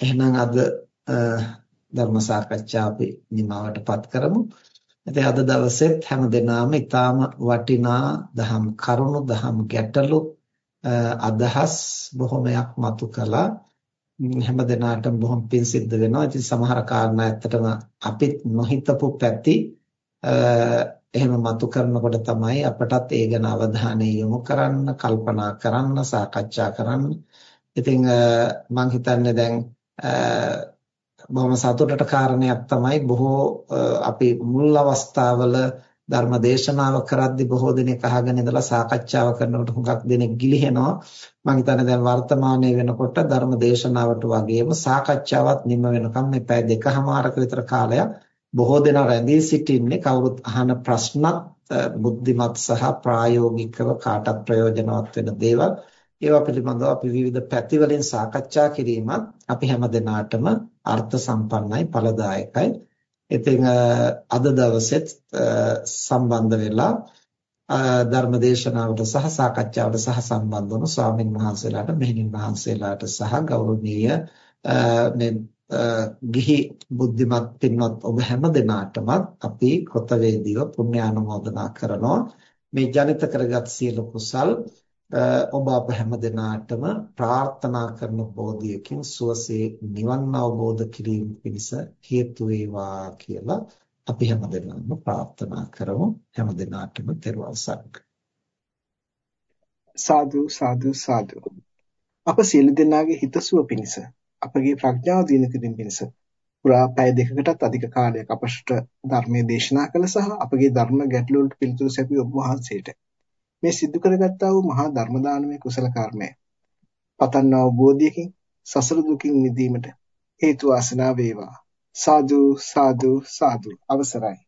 එහෙනම් අද ධර්ම සාකච්ඡාව අපි නිමවටපත් කරමු. ඉතින් අද දවසෙත් හැම දිනම ඊටාම වටිනා දහම් කරුණු දහම් ගැටලු අදහස් බොහොමයක් මතු කළා. හැම දිනාටම බොහොම පිං සිද්ධ වෙනවා. ඉතින් සමහර කාරණා ඇත්තටම අපිත් නොහිතපු පැති එහෙම මතු කරනකොට තමයි අපටත් ඒ ගැන අවධානය යොමු කරන්න, කල්පනා කරන්න, සාකච්ඡා කරන්න. ඉතින් මම හිතන්නේ දැන් බොහොම සතුටට කාරණයක් තමයි බොහෝ අපි මුල් අවස්ථාවල ධර්ම දේශනාව කරද්දී බොහෝ දෙනෙක් අහගෙන ඉඳලා සාකච්ඡාව කරනකොට හුඟක් දෙනෙක් ගිලිහෙනවා. මම හිතන්නේ දැන් වර්තමානයේ වෙනකොට ධර්ම දේශනාවට වගේම සාකච්ඡාවත් නිම වෙනකම් මේ පැය දෙකමාරක විතර කාලයක් බොහෝ දෙනා රැඳී සිටින්නේ කවුරුත් අහන ප්‍රශ්නත් බුද්ධිමත් සහ ප්‍රායෝගිකව කාටත් ප්‍රයෝජනවත් වෙන දේවල්. ඒවා පිළිබඳව අපි විවිධ පැතිවලින් සාකච්ඡා කිරීමත් අපි හැම දිනාටම අර්ථ සම්පන්නයි ඵලදායකයි. ඉතින් අද දවසෙත් සම්බන්ධ වෙලා ධර්ම දේශනාවට සහ සාකච්ඡාවට සහ සම්බන්ධ වුණු ස්වාමීන් වහන්සේලාට මෙහෙණින් වහන්සේලාට සහ ගෞරවනීය මේ ගිහි බුද්ධිමත් පින්වත් ඔබ හැම දිනාටම අපි කෘතවේදීව පුණ්‍යානුමෝදනා කරනවා මේ ජනිත කරගත් සියලු කුසල් ඔබ අප හැම දිනාටම ප්‍රාර්ථනා කරන බෝධියකින් සුවසේ නිවන් අවබෝධ කිරීම පිණිස හේතු වේවා කියලා අපි හැම දිනම ප්‍රාර්ථනා කරමු. හැම දිනාටම තෙරුවන් සරණයි. සාදු සාදු සාදු. අප සියලු දෙනාගේ හිතසුව පිණිස අපගේ ප්‍රඥාව දිනු කිරීම පිණිස පුරා පැය දෙකකටත් අධික කාලයක් අපට ධර්මයේ දේශනා කළ සහ අපගේ ධර්ම ගැටළු වලට පිළිතුරු සැපී ඔබ වහන්සේට මේ සිදු කරගත්තා වූ මහා ධර්ම දානමය කුසල කර්මය. පතන්නා වූ බෝධියකින් සසර දුකින් මිදීමට හේතු වාසනා වේවා. සාදු සාදු සාදු. අවසරයි.